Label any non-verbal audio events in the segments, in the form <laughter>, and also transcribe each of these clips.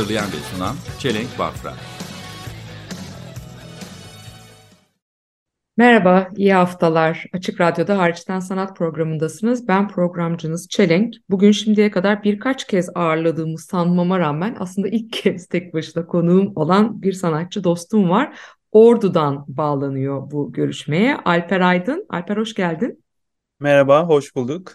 Hazırlayan ve sunan Çelenk Bafra. Merhaba, iyi haftalar. Açık Radyo'da Hariçten Sanat programındasınız. Ben programcınız Çelenk. Bugün şimdiye kadar birkaç kez ağırladığımı sanmama rağmen aslında ilk <laughs> kez tek başına konuğum olan bir sanatçı dostum var. Ordu'dan bağlanıyor bu görüşmeye. Alper Aydın. Alper hoş geldin. Merhaba, hoş bulduk.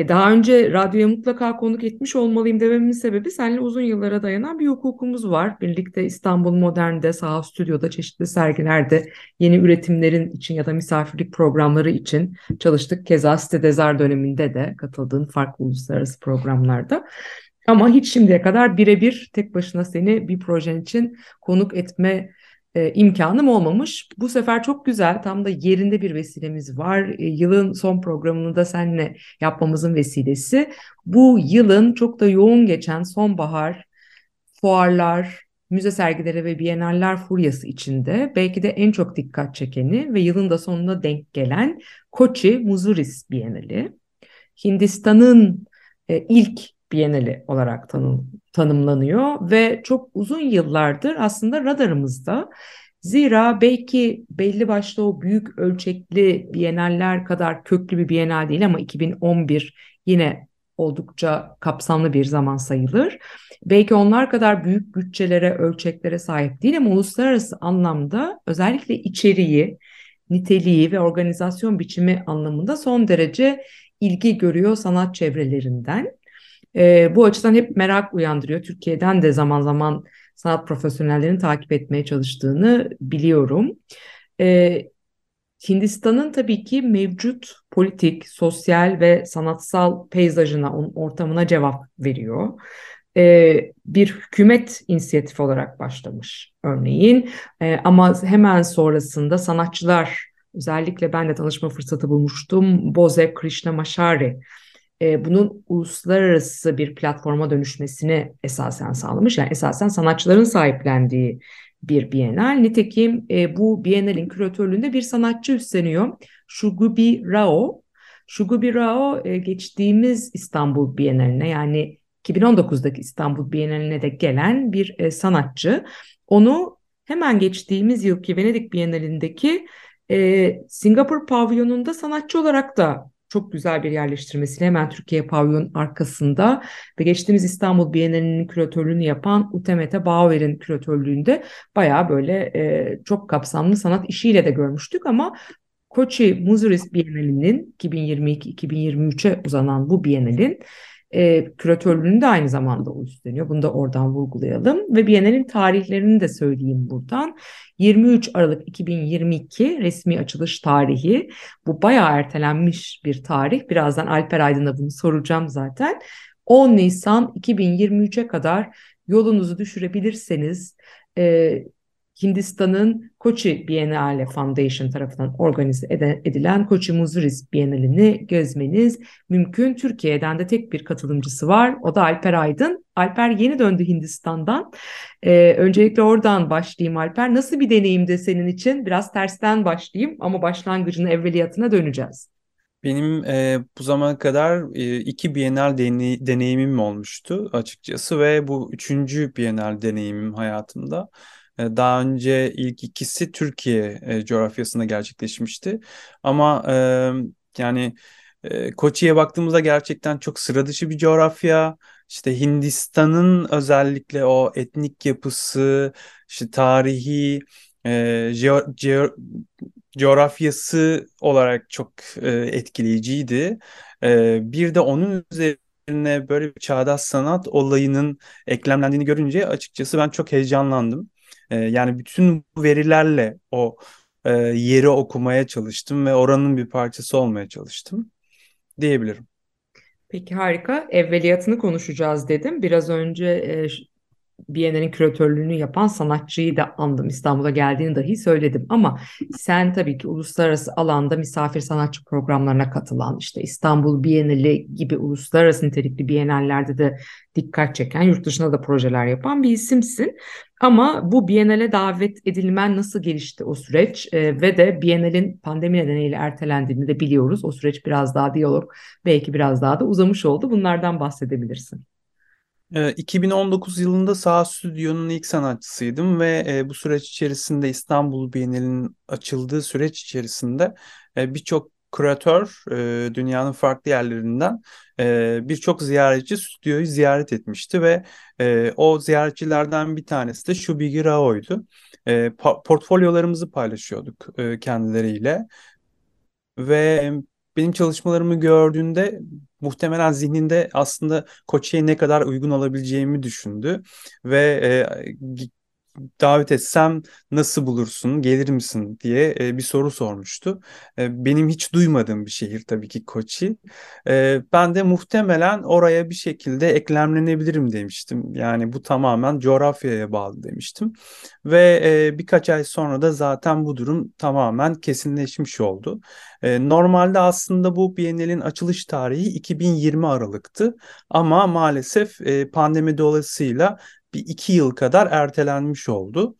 E daha önce radyoya mutlaka konuk etmiş olmalıyım dememin sebebi seninle uzun yıllara dayanan bir hukukumuz var. Birlikte İstanbul Modern'de, Saha Stüdyo'da, çeşitli sergilerde yeni üretimlerin için ya da misafirlik programları için çalıştık. Keza Sitedezar döneminde de katıldığın farklı uluslararası programlarda. Ama hiç şimdiye kadar birebir tek başına seni bir projen için konuk etme e, imkanım olmamış. Bu sefer çok güzel, tam da yerinde bir vesilemiz var. E, yılın son programını da seninle yapmamızın vesilesi. Bu yılın çok da yoğun geçen sonbahar, fuarlar, müze sergileri ve biyenaller furyası içinde belki de en çok dikkat çekeni ve yılın da sonuna denk gelen Koçi Muzuris Bienali. Hindistan'ın e, ilk Bienali olarak tanım, tanımlanıyor ve çok uzun yıllardır aslında radarımızda. Zira belki belli başlı o büyük ölçekli biyenaller kadar köklü bir bienal değil ama 2011 yine oldukça kapsamlı bir zaman sayılır. Belki onlar kadar büyük bütçelere, ölçeklere sahip değil ama uluslararası anlamda özellikle içeriği, niteliği ve organizasyon biçimi anlamında son derece ilgi görüyor sanat çevrelerinden. E, bu açıdan hep merak uyandırıyor. Türkiye'den de zaman zaman sanat profesyonellerinin takip etmeye çalıştığını biliyorum. E, Hindistan'ın tabii ki mevcut politik, sosyal ve sanatsal peyzajına, onun ortamına cevap veriyor. Ee, bir hükümet inisiyatifi olarak başlamış örneğin ee, ama hemen sonrasında sanatçılar özellikle ben de tanışma fırsatı bulmuştum Boze Krishnamachari e, bunun uluslararası bir platforma dönüşmesini esasen sağlamış. Yani esasen sanatçıların sahiplendiği bir bienal. Nitekim e, bu bienalin küratörlüğünde bir sanatçı üstleniyor. Shugubi Rao. Shugubi Rao e, geçtiğimiz İstanbul Bienaline yani 2019'daki İstanbul Bienaline de gelen bir sanatçı. Onu hemen geçtiğimiz yılki Venedik Bienalindeki Singapur pavyonunda sanatçı olarak da çok güzel bir yerleştirmesiyle hemen Türkiye Pavyon arkasında ve geçtiğimiz İstanbul Bienalinin küratörlüğünü yapan Utemete Bauer'in küratörlüğünde bayağı böyle e, çok kapsamlı sanat işiyle de görmüştük ama Koçi Muzuris Bienalinin 2022-2023'e uzanan bu Bienalin e, küratörlüğünü de aynı zamanda o üstleniyor. Bunu da oradan vurgulayalım. Ve Biennial'in tarihlerini de söyleyeyim buradan. 23 Aralık 2022 resmi açılış tarihi. Bu bayağı ertelenmiş bir tarih. Birazdan Alper Aydın'a bunu soracağım zaten. 10 Nisan 2023'e kadar yolunuzu düşürebilirseniz e, Hindistan'ın Koçi Biennale Foundation tarafından organize edilen Koçi Muzuris Bienalini gezmeniz mümkün. Türkiye'den de tek bir katılımcısı var. O da Alper Aydın. Alper yeni döndü Hindistan'dan. Ee, öncelikle oradan başlayayım Alper. Nasıl bir deneyimdi senin için? Biraz tersten başlayayım ama başlangıcın evveliyatına döneceğiz. Benim e, bu zamana kadar e, iki Bienal deney, deneyimim olmuştu açıkçası ve bu üçüncü Bienal deneyimim hayatımda. E, daha önce ilk ikisi Türkiye e, coğrafyasında gerçekleşmişti. Ama yani e, Koçi'ye baktığımızda gerçekten çok sıra dışı bir coğrafya. İşte Hindistan'ın özellikle o etnik yapısı, işte tarihi, e, geo, coğrafyası olarak çok etkileyiciydi. Bir de onun üzerine böyle bir çağdaş sanat olayının eklemlendiğini görünce açıkçası ben çok heyecanlandım. E, yani bütün bu verilerle o e, yeri okumaya çalıştım ve oranın bir parçası olmaya çalıştım diyebilirim. Peki harika. Evveliyatını konuşacağız dedim. Biraz önce e, Biennale'nin küratörlüğünü yapan sanatçıyı da andım. İstanbul'a geldiğini dahi söyledim. Ama sen tabii ki uluslararası alanda misafir sanatçı programlarına katılan, işte İstanbul Biennale gibi uluslararası nitelikli biennallerde de dikkat çeken, yurt dışında da projeler yapan bir isimsin. Ama bu Biennale davet edilmen nasıl gelişti o süreç Ee, ve de Biennale'in pandemi nedeniyle ertelendiğini de biliyoruz. O süreç biraz daha diyalog, belki biraz daha da uzamış oldu. Bunlardan bahsedebilirsin. Ee, 2019 yılında Sağ Stüdyo'nun ilk sanatçısıydım ve e, bu süreç içerisinde İstanbul Bienali'nin açıldığı süreç içerisinde e, birçok küratör e, dünyanın farklı yerlerinden birçok ziyaretçi stüdyoyu ziyaret etmişti ve o ziyaretçilerden bir tanesi de Shubigi Rao'ydu. E, portfolyolarımızı paylaşıyorduk kendileriyle ve benim çalışmalarımı gördüğünde muhtemelen zihninde aslında Koçi'ye ne kadar uygun olabileceğimi düşündü. Ve e, davet etsem nasıl bulursun, gelir misin diye e, bir soru sormuştu. E, benim hiç duymadığım bir şehir tabii ki Koçi. E, ben de muhtemelen oraya bir şekilde eklemlenebilirim demiştim. Yani bu tamamen coğrafyaya bağlı demiştim. Ve e, birkaç ay sonra da zaten bu durum tamamen kesinleşmiş oldu. E, normalde aslında bu Biennale'in açılış tarihi 2020 Aralık'tı. Ama maalesef e, pandemi dolayısıyla bir iki yıl kadar ertelenmiş oldu.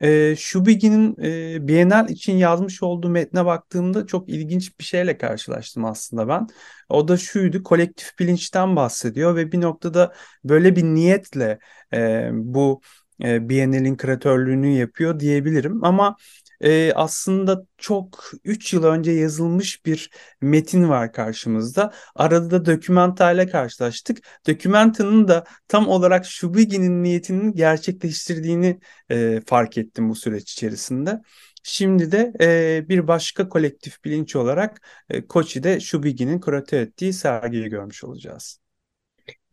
E, Şubigi'nin e, Bienal için yazmış olduğu metne baktığımda çok ilginç bir şeyle karşılaştım aslında ben. O da şuydu, kolektif bilinçten bahsediyor ve bir noktada böyle bir niyetle e, bu e, Biennale'in küratörlüğünü yapıyor diyebilirim. Ama e, aslında çok 3 yıl önce yazılmış bir metin var karşımızda. Arada da dokümantayla karşılaştık. Dokümantanın da tam olarak Şubigi'nin niyetinin gerçekleştirdiğini e, fark ettim bu süreç içerisinde. Şimdi de e, bir başka kolektif bilinç olarak e, Koçi'de Şubigi'nin küratör ettiği sergiyi görmüş olacağız.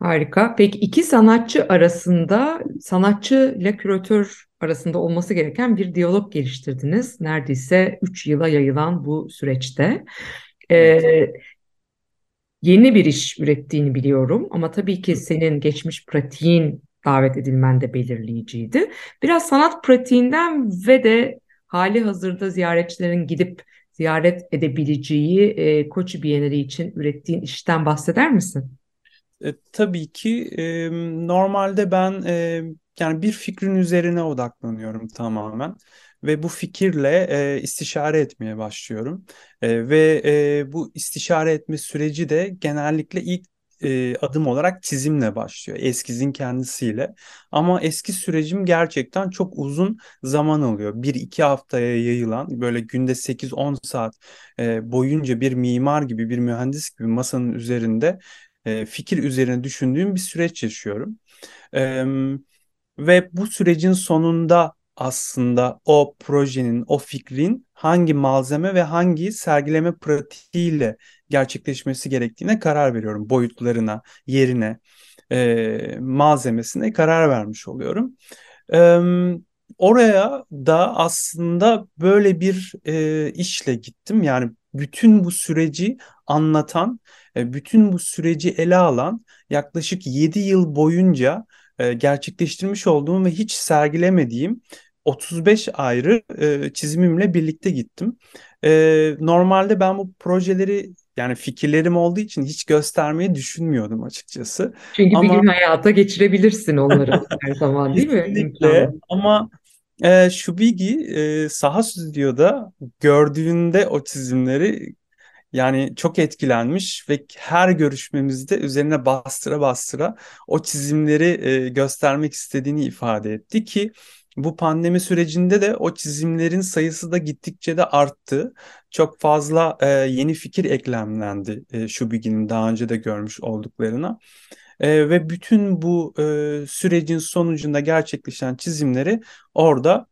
Harika. Peki iki sanatçı arasında, sanatçı ile küratör arasında olması gereken bir diyalog geliştirdiniz. Neredeyse 3 yıla yayılan bu süreçte. Ee, yeni bir iş ürettiğini biliyorum ama tabii ki senin geçmiş pratiğin davet edilmen de belirleyiciydi. Biraz sanat pratiğinden ve de hali hazırda ziyaretçilerin gidip ziyaret edebileceği e, Koçi Bienali için ürettiğin işten bahseder misin? E, tabii ki e, normalde ben e, yani bir fikrin üzerine odaklanıyorum tamamen ve bu fikirle e, istişare etmeye başlıyorum E, ve e, bu istişare etme süreci de genellikle ilk e, adım olarak çizimle başlıyor. Eskizin kendisiyle. Ama eski sürecim gerçekten çok uzun zaman alıyor. Bir iki haftaya yayılan böyle günde 8-10 saat e, boyunca bir mimar gibi bir mühendis gibi masanın üzerinde e, fikir üzerine düşündüğüm bir süreç yaşıyorum. E, ve bu sürecin sonunda aslında o projenin, o fikrin hangi malzeme ve hangi sergileme pratiğiyle gerçekleşmesi gerektiğine karar veriyorum. Boyutlarına, yerine, e, malzemesine karar vermiş oluyorum. E, oraya da aslında böyle bir e, işle gittim. Yani bütün bu süreci anlatan, e, bütün bu süreci ele alan yaklaşık 7 yıl boyunca e, gerçekleştirmiş olduğum ve hiç sergilemediğim 35 ayrı e, çizimimle birlikte gittim. Normalde ben bu projeleri yani fikirlerim olduğu için hiç göstermeyi düşünmüyordum açıkçası. Çünkü Ama... bir gün hayata geçirebilirsin onları <laughs> her zaman değil mi? Kesinlikle ama e, Shubigi e, Saha Stüdyo'da gördüğünde o çizimleri yani çok etkilenmiş ve her görüşmemizde üzerine bastıra bastıra o çizimleri e, göstermek istediğini ifade etti ki bu pandemi sürecinde de o çizimlerin sayısı da gittikçe de arttı. Çok fazla e, yeni fikir eklemlendi e, Şubigi'nin daha önce de görmüş olduklarına. E, ve bütün bu e, sürecin sonucunda gerçekleşen çizimleri orada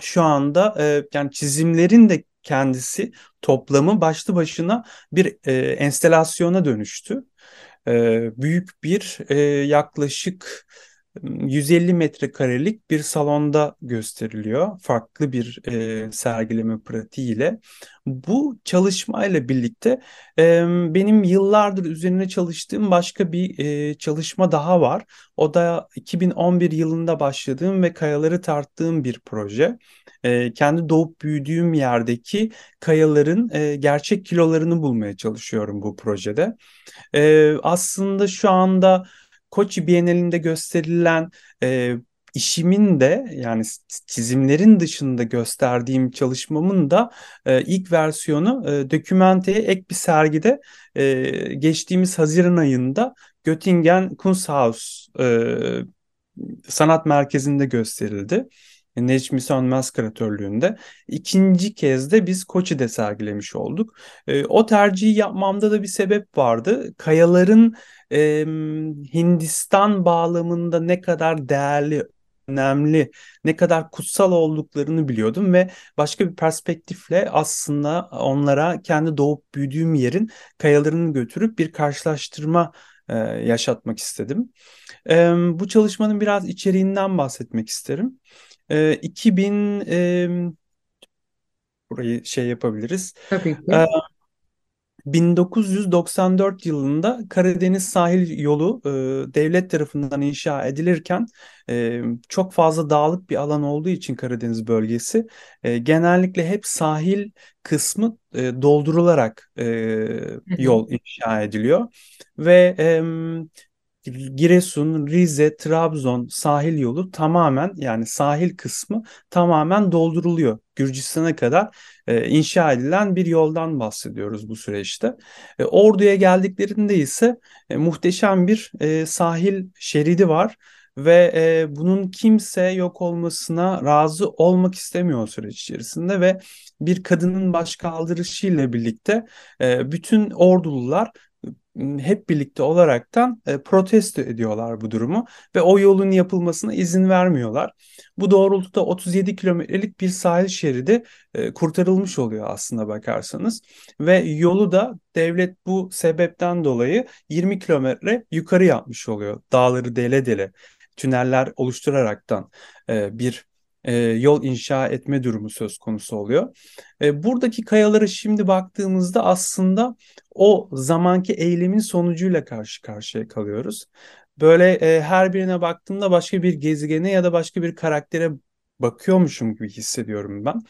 şu anda e, yani çizimlerin de kendisi toplamı başlı başına bir e, enstelasyona dönüştü. E, büyük bir e, yaklaşık 150 metrekarelik bir salonda gösteriliyor. Farklı bir e, sergileme pratiğiyle. Bu çalışmayla birlikte e, benim yıllardır üzerine çalıştığım başka bir e, çalışma daha var. O da 2011 yılında başladığım ve kayaları tarttığım bir proje. E, kendi doğup büyüdüğüm yerdeki kayaların e, gerçek kilolarını bulmaya çalışıyorum bu projede. E, aslında şu anda Koçi Bienalinde gösterilen e, işimin de yani çizimlerin dışında gösterdiğim çalışmamın da e, ilk versiyonu e, Dokümente'ye ek bir sergide e, geçtiğimiz Haziran ayında Göttingen Kunsthaus e, sanat merkezinde gösterildi. Necmi Sönmez küratörlüğünde. İkinci kez de biz Koçi'de sergilemiş olduk. E, o tercihi yapmamda da bir sebep vardı. Kayaların e, Hindistan bağlamında ne kadar değerli, önemli, ne kadar kutsal olduklarını biliyordum ve başka bir perspektifle aslında onlara kendi doğup büyüdüğüm yerin kayalarını götürüp bir karşılaştırma e, yaşatmak istedim. E, bu çalışmanın biraz içeriğinden bahsetmek isterim. E, 2000 e, burayı şey yapabiliriz. Tabii ki. E, 1994 yılında Karadeniz sahil yolu e, devlet tarafından inşa edilirken e, çok fazla dağlık bir alan olduğu için Karadeniz bölgesi e, genellikle hep sahil kısmı e, doldurularak e, yol inşa ediliyor ve e, Giresun, Rize, Trabzon sahil yolu tamamen yani sahil kısmı tamamen dolduruluyor. Gürcistan'a kadar e, inşa edilen bir yoldan bahsediyoruz bu süreçte. E, Ordu'ya geldiklerinde ise e, muhteşem bir e, sahil şeridi var ve e, bunun kimse yok olmasına razı olmak istemiyor o süreç içerisinde ve bir kadının baş kaldırışıyla birlikte e, bütün ordulular hep birlikte olaraktan e, protesto ediyorlar bu durumu ve o yolun yapılmasına izin vermiyorlar. Bu doğrultuda 37 kilometrelik bir sahil şeridi e, kurtarılmış oluyor aslında bakarsanız ve yolu da devlet bu sebepten dolayı 20 kilometre yukarı yapmış oluyor. Dağları dele dele tüneller oluşturaraktan e, bir e, yol inşa etme durumu söz konusu oluyor. E, buradaki kayalara şimdi baktığımızda aslında o zamanki eylemin sonucuyla karşı karşıya kalıyoruz. Böyle e, her birine baktığımda başka bir gezegene ya da başka bir karaktere bakıyormuşum gibi hissediyorum ben.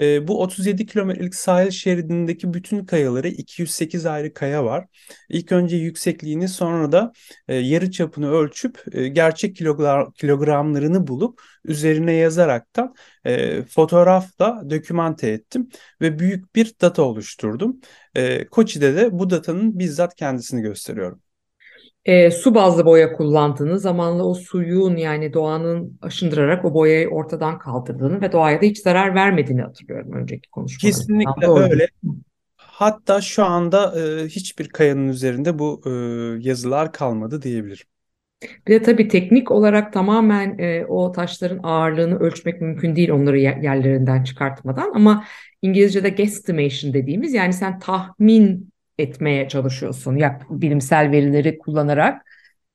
E, bu 37 kilometrelik sahil şeridindeki bütün kayaları 208 ayrı kaya var. İlk önce yüksekliğini sonra da e, yarı çapını ölçüp e, gerçek kilogram, kilogramlarını bulup üzerine yazaraktan e, fotoğrafla dokümante ettim ve büyük bir data oluşturdum. E, Koçi'de de bu datanın bizzat kendisini gösteriyorum e, su bazlı boya kullandığını, zamanla o suyun yani doğanın aşındırarak o boyayı ortadan kaldırdığını ve doğaya da hiç zarar vermediğini hatırlıyorum önceki konuşmalarımdan. Kesinlikle Doğru. öyle. Hatta şu anda e, hiçbir kayanın üzerinde bu e, yazılar kalmadı diyebilirim. Bir de tabii teknik olarak tamamen e, o taşların ağırlığını ölçmek mümkün değil onları yer- yerlerinden çıkartmadan ama İngilizce'de guesstimation dediğimiz yani sen tahmin etmeye çalışıyorsun. Ya bilimsel verileri kullanarak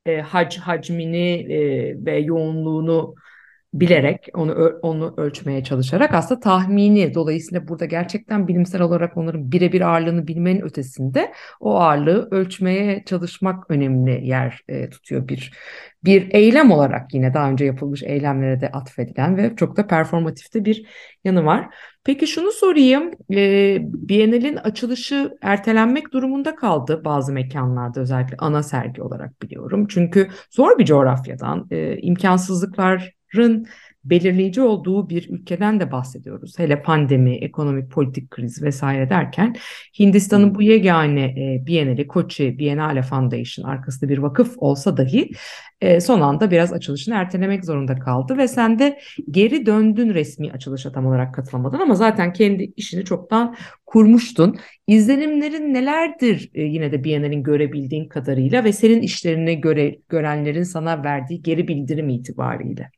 e, hac hacmini e, ve yoğunluğunu bilerek onu onu ölçmeye çalışarak aslında tahmini dolayısıyla burada gerçekten bilimsel olarak onların birebir ağırlığını bilmenin ötesinde o ağırlığı ölçmeye çalışmak önemli yer e, tutuyor bir bir eylem olarak yine daha önce yapılmış eylemlere de atfedilen ve çok da performatifte bir yanı var. Peki şunu sorayım, e, Biennial'in açılışı ertelenmek durumunda kaldı bazı mekanlarda özellikle ana sergi olarak biliyorum. Çünkü zor bir coğrafyadan, e, imkansızlıkların belirleyici olduğu bir ülkeden de bahsediyoruz. Hele pandemi, ekonomik, politik kriz vesaire derken Hindistan'ın bu yegane e, Biennale, Koçi Biennale Foundation arkasında bir vakıf olsa dahi e, son anda biraz açılışını ertelemek zorunda kaldı ve sen de geri döndün resmi açılışa tam olarak katılamadın ama zaten kendi işini çoktan kurmuştun. İzlenimlerin nelerdir e, yine de Biennale'in görebildiğin kadarıyla ve senin işlerini göre, görenlerin sana verdiği geri bildirim itibariyle?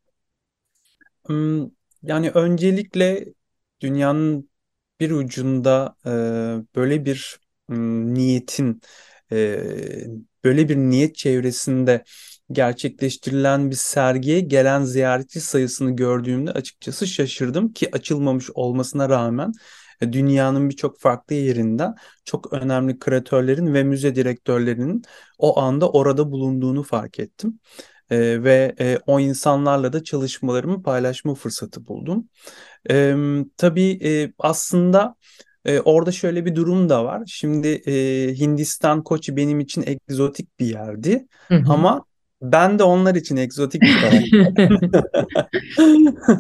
Hmm, Yani öncelikle dünyanın bir ucunda e, böyle bir mm, niyetin e, böyle bir niyet çevresinde gerçekleştirilen bir sergiye gelen ziyaretçi sayısını gördüğümde açıkçası şaşırdım ki açılmamış olmasına rağmen e, dünyanın birçok farklı yerinden çok önemli küratörlerin ve müze direktörlerinin o anda orada bulunduğunu fark ettim. E, ve e, o insanlarla da çalışmalarımı paylaşma fırsatı buldum. E, tabii e, aslında e, orada şöyle bir durum da var. Şimdi e, Hindistan Koçi benim için egzotik bir yerdi. Hı hı. Ama ben de onlar için egzotik bir karakter.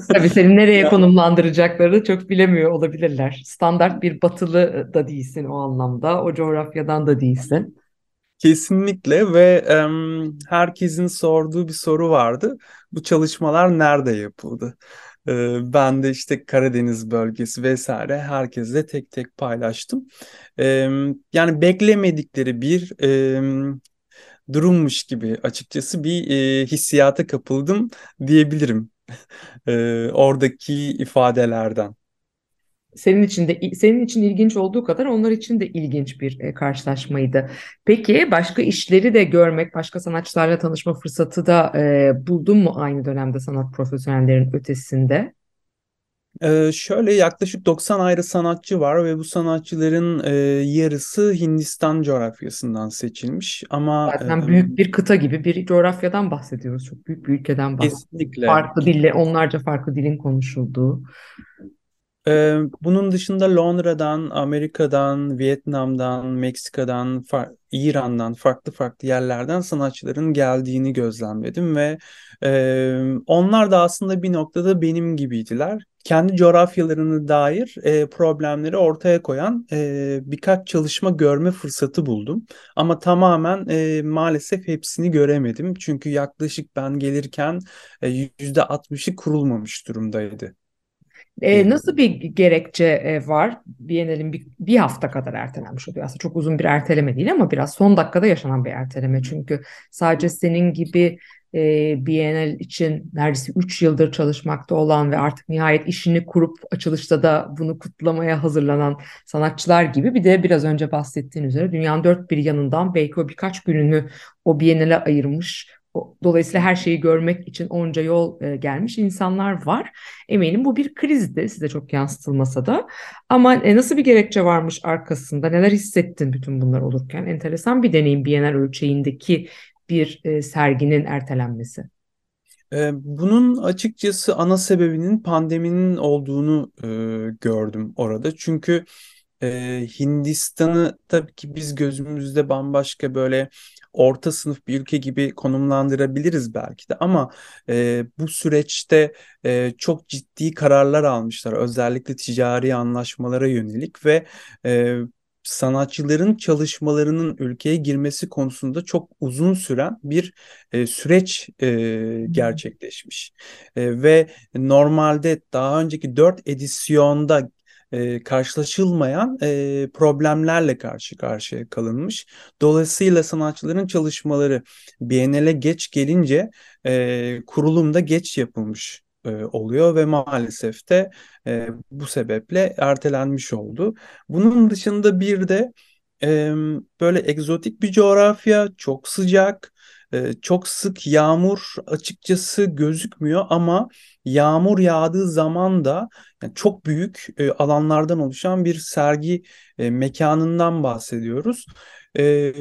<laughs> Tabii seni nereye konumlandıracaklarını çok bilemiyor olabilirler. Standart bir batılı da değilsin o anlamda, o coğrafyadan da değilsin. Kesinlikle ve em, herkesin sorduğu bir soru vardı. Bu çalışmalar nerede yapıldı? Ee, ben de işte Karadeniz bölgesi vesaire herkesle tek tek paylaştım. Ee, yani beklemedikleri bir em, durummuş gibi açıkçası bir e, hissiyata kapıldım diyebilirim. Ee, oradaki ifadelerden. Senin için de senin için ilginç olduğu kadar onlar için de ilginç bir e, karşılaşmaydı. Peki başka işleri de görmek, başka sanatçılarla tanışma fırsatı da e, buldun mu aynı dönemde sanat profesyonellerin ötesinde? Ee, şöyle yaklaşık 90 ayrı sanatçı var ve bu sanatçıların e, yarısı Hindistan coğrafyasından seçilmiş. Ama Zaten e, büyük bir kıta gibi bir coğrafyadan bahsediyoruz. Çok büyük bir ülkeden bahsediyoruz. kesinlikle Farklı dille, onlarca farklı dilin konuşulduğu. Ee, bunun dışında Londra'dan, Amerika'dan, Vietnam'dan, Meksika'dan, İran'dan, farklı farklı yerlerden sanatçıların geldiğini gözlemledim ve onlar da aslında bir noktada benim gibiydiler. Kendi coğrafyalarına dair problemleri ortaya koyan birkaç çalışma görme fırsatı buldum. Ama tamamen maalesef hepsini göremedim. Çünkü yaklaşık ben gelirken e, %60'ı kurulmamış durumdaydı. E, nasıl bir gerekçe e, var? Biennial'in bir, bir hafta kadar ertelenmiş oluyor. Aslında çok uzun bir erteleme değil ama biraz son dakikada yaşanan bir erteleme. Çünkü sadece senin gibi e, Biennial için neredeyse 3 yıldır çalışmakta olan ve artık nihayet işini kurup açılışta da bunu kutlamaya hazırlanan sanatçılar gibi bir de biraz önce bahsettiğin üzere dünyanın dört bir yanından belki o birkaç gününü o Biennial'e ayırmış Dolayısıyla her şeyi görmek için onca yol e, gelmiş insanlar var. Eminim bu bir krizdi size çok yansıtılmasa da. Ama e, nasıl bir gerekçe varmış arkasında? Neler hissettin bütün bunlar olurken? Enteresan bir deneyim Biennial ölçeğindeki bir e, serginin ertelenmesi. Bunun açıkçası ana sebebinin pandeminin olduğunu gördüm orada. Çünkü Hindistan'ı tabii ki biz gözümüzde bambaşka böyle orta sınıf bir ülke gibi konumlandırabiliriz belki de ama e, bu süreçte e, çok ciddi kararlar almışlar özellikle ticari anlaşmalara yönelik ve e, sanatçıların çalışmalarının ülkeye girmesi konusunda çok uzun süren bir e, süreç e, gerçekleşmiş. E, ve normalde daha önceki dört edisyonda e, karşılaşılmayan e, problemlerle karşı karşıya kalınmış. Dolayısıyla sanatçıların çalışmaları Biennale geç gelince e, kurulumda geç yapılmış e, oluyor ve maalesef de e, bu sebeple ertelenmiş oldu. Bunun dışında bir de e, böyle egzotik bir coğrafya, çok sıcak, e, çok sık yağmur açıkçası gözükmüyor ama yağmur yağdığı zaman da yani çok büyük e, alanlardan oluşan bir sergi e, mekanından bahsediyoruz. E,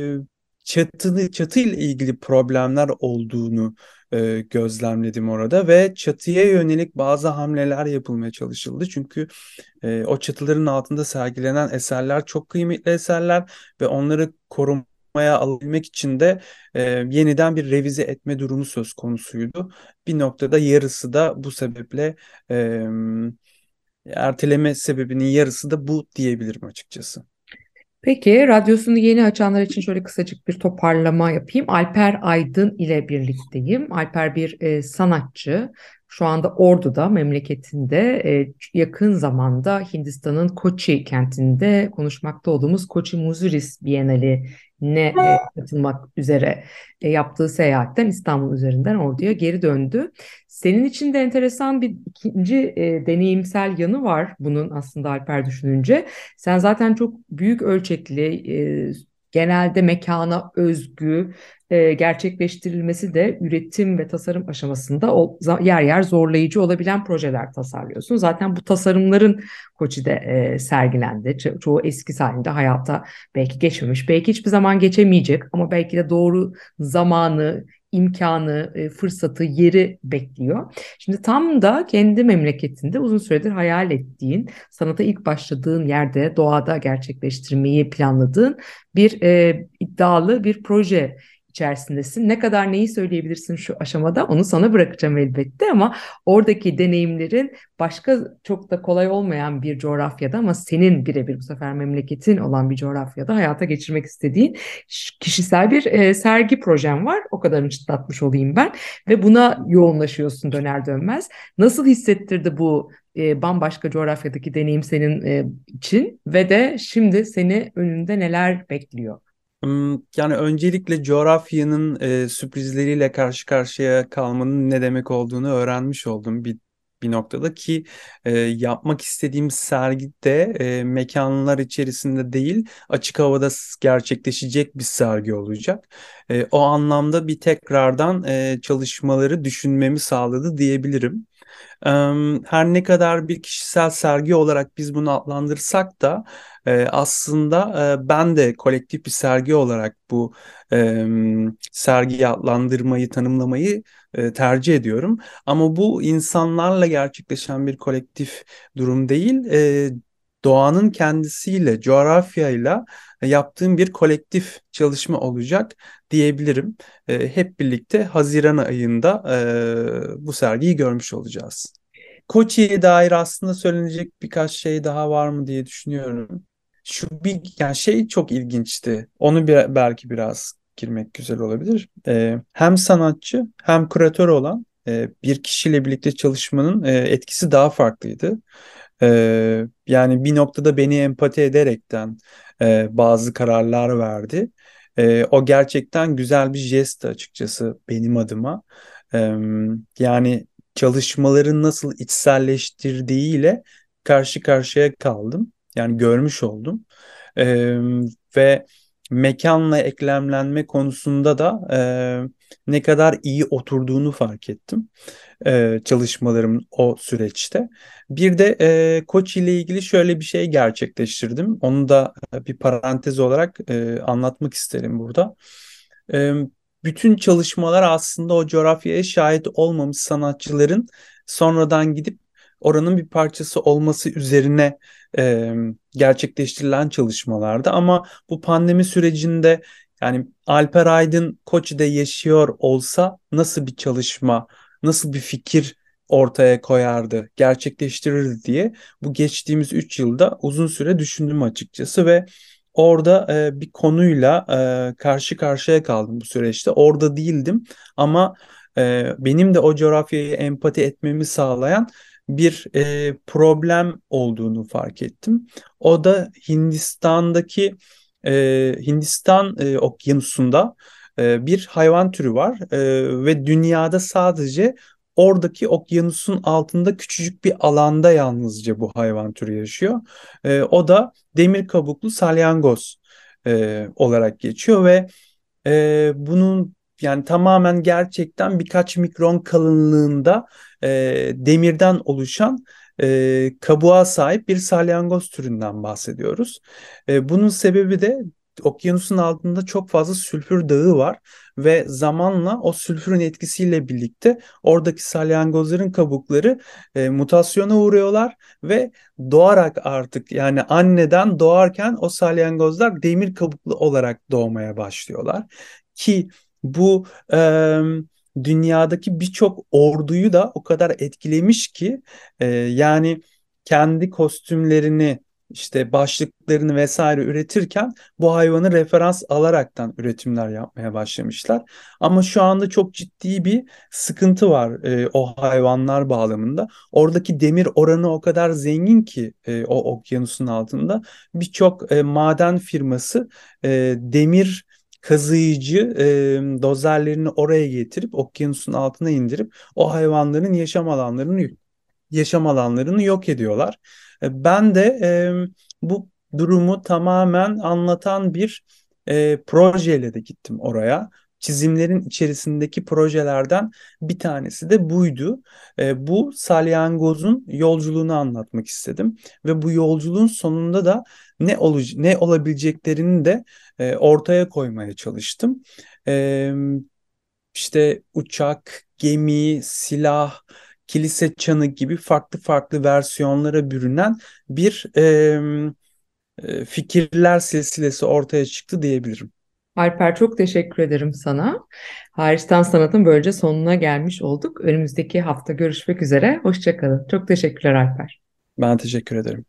çatı, çatı ile ilgili problemler olduğunu e, gözlemledim orada ve çatıya yönelik bazı hamleler yapılmaya çalışıldı. Çünkü e, o çatıların altında sergilenen eserler çok kıymetli eserler ve onları korumaya alabilmek için de e, yeniden bir revize etme durumu söz konusuydu. Bir noktada yarısı da bu sebeple e, erteleme sebebinin yarısı da bu diyebilirim açıkçası. Peki radyosunu yeni açanlar için şöyle kısacık bir toparlama yapayım. Alper Aydın ile birlikteyim. Alper bir e, sanatçı. Şu anda Ordu'da, memleketinde e, yakın zamanda Hindistan'ın Koçi kentinde konuşmakta olduğumuz Koçi Muziris Bienali ne e, katılmak üzere e, yaptığı seyahatten İstanbul üzerinden Ordu'ya geri döndü. Senin için de enteresan bir ikinci e, deneyimsel yanı var bunun aslında Alper düşününce. Sen zaten çok büyük ölçekli genelde mekana özgü e, gerçekleştirilmesi de üretim ve tasarım aşamasında o, yer yer zorlayıcı olabilen projeler tasarlıyorsun. Zaten bu tasarımların Koçi'de e, sergilendi. Ço- çoğu eski halinde hayata belki geçmemiş, belki hiçbir zaman geçemeyecek ama belki de doğru zamanı, imkanı, e, fırsatı, yeri bekliyor. Şimdi tam da kendi memleketinde uzun süredir hayal ettiğin, sanata ilk başladığın yerde, doğada gerçekleştirmeyi planladığın bir e, iddialı bir proje içerisindesin. Ne kadar neyi söyleyebilirsin şu aşamada onu sana bırakacağım elbette ama oradaki deneyimlerin başka çok da kolay olmayan bir coğrafyada ama senin birebir bu sefer memleketin olan bir coğrafyada hayata geçirmek istediğin kişisel bir e, sergi projem var. O kadarını çıtlatmış olayım ben ve buna yoğunlaşıyorsun döner dönmez. Nasıl hissettirdi bu e, bambaşka coğrafyadaki deneyim senin e, için ve de şimdi seni önünde neler bekliyor? Yani öncelikle coğrafyanın e, sürprizleriyle karşı karşıya kalmanın ne demek olduğunu öğrenmiş oldum bir bir noktada ki e, yapmak istediğim sergide e, mekanlar içerisinde değil açık havada gerçekleşecek bir sergi olacak. E, o anlamda bir tekrardan e, çalışmaları düşünmemi sağladı diyebilirim. Her ne kadar bir kişisel sergi olarak biz bunu adlandırsak da aslında ben de kolektif bir sergi olarak bu sergiyi adlandırmayı, tanımlamayı tercih ediyorum. Ama bu insanlarla gerçekleşen bir kolektif durum değil, doğanın kendisiyle, coğrafyayla yaptığım bir kolektif çalışma olacak diyebilirim. E, hep birlikte Haziran ayında e, bu sergiyi görmüş olacağız. Koçi'ye dair aslında söylenecek birkaç şey daha var mı diye düşünüyorum. Şu bir yani şey çok ilginçti. Onu bir, belki biraz girmek güzel olabilir. E, hem sanatçı hem küratör olan e, bir kişiyle birlikte çalışmanın e, etkisi daha farklıydı. E, yani bir noktada beni empati ederekten e, bazı kararlar verdi. E, o gerçekten güzel bir jest açıkçası benim adıma. E, yani çalışmaların nasıl içselleştirdiğiyle karşı karşıya kaldım. Yani görmüş oldum. E, ve mekanla eklemlenme konusunda da e, ne kadar iyi oturduğunu fark ettim e, çalışmalarım o süreçte. Bir de e, Koç ile ilgili şöyle bir şey gerçekleştirdim. Onu da bir parantez olarak e, anlatmak isterim burada. E, bütün çalışmalar aslında o coğrafyaya şahit olmamış sanatçıların sonradan gidip oranın bir parçası olması üzerine e, gerçekleştirilen çalışmalardı. Ama bu pandemi sürecinde yani Alper Aydın Koçi'de yaşıyor olsa nasıl bir çalışma, nasıl bir fikir ortaya koyardı, gerçekleştirirdi diye bu geçtiğimiz 3 yılda uzun süre düşündüm açıkçası ve orada e, bir konuyla e, karşı karşıya kaldım bu süreçte. Orada değildim ama e, benim de o coğrafyaya empati etmemi sağlayan bir e, problem olduğunu fark ettim. O da Hindistan'daki e, Hindistan e, okyanusunda e, bir hayvan türü var E, ve dünyada sadece oradaki okyanusun altında küçücük bir alanda yalnızca bu hayvan türü yaşıyor. E, o da demir kabuklu salyangoz e, olarak geçiyor ve e, bunun yani tamamen gerçekten birkaç mikron kalınlığında e, demirden oluşan e, kabuğa sahip bir salyangoz türünden bahsediyoruz. E, bunun sebebi de okyanusun altında çok fazla sülfür dağı var ve zamanla o sülfürün etkisiyle birlikte oradaki salyangozların kabukları e, mutasyona uğruyorlar ve doğarak artık yani anneden doğarken o salyangozlar demir kabuklu olarak doğmaya başlıyorlar ki bu e, dünyadaki birçok orduyu da o kadar etkilemiş ki e, yani kendi kostümlerini işte başlıklarını vesaire üretirken bu hayvanı referans alaraktan üretimler yapmaya başlamışlar. Ama şu anda çok ciddi bir sıkıntı var e, o hayvanlar bağlamında. Oradaki demir oranı o kadar zengin ki e, o okyanusun altında birçok e, maden firması e, demir kazıyıcı e, dozerlerini oraya getirip okyanusun altına indirip o hayvanların yaşam alanlarını yaşam alanlarını yok ediyorlar. E, Ben de e, bu durumu tamamen anlatan bir e, projeyle de gittim oraya. Çizimlerin içerisindeki projelerden bir tanesi de buydu. E, bu salyangozun yolculuğunu anlatmak istedim ve bu yolculuğun sonunda da ne ol ne olabileceklerini de e, ortaya koymaya çalıştım. E, işte uçak, gemi, silah, kilise çanı gibi farklı farklı versiyonlara bürünen bir e, fikirler silsilesi ortaya çıktı diyebilirim. Alper çok teşekkür ederim sana. Hariçten Sanat'ın böylece sonuna gelmiş olduk. Önümüzdeki hafta görüşmek üzere. Hoşça kalın. Çok teşekkürler Alper. Ben teşekkür ederim.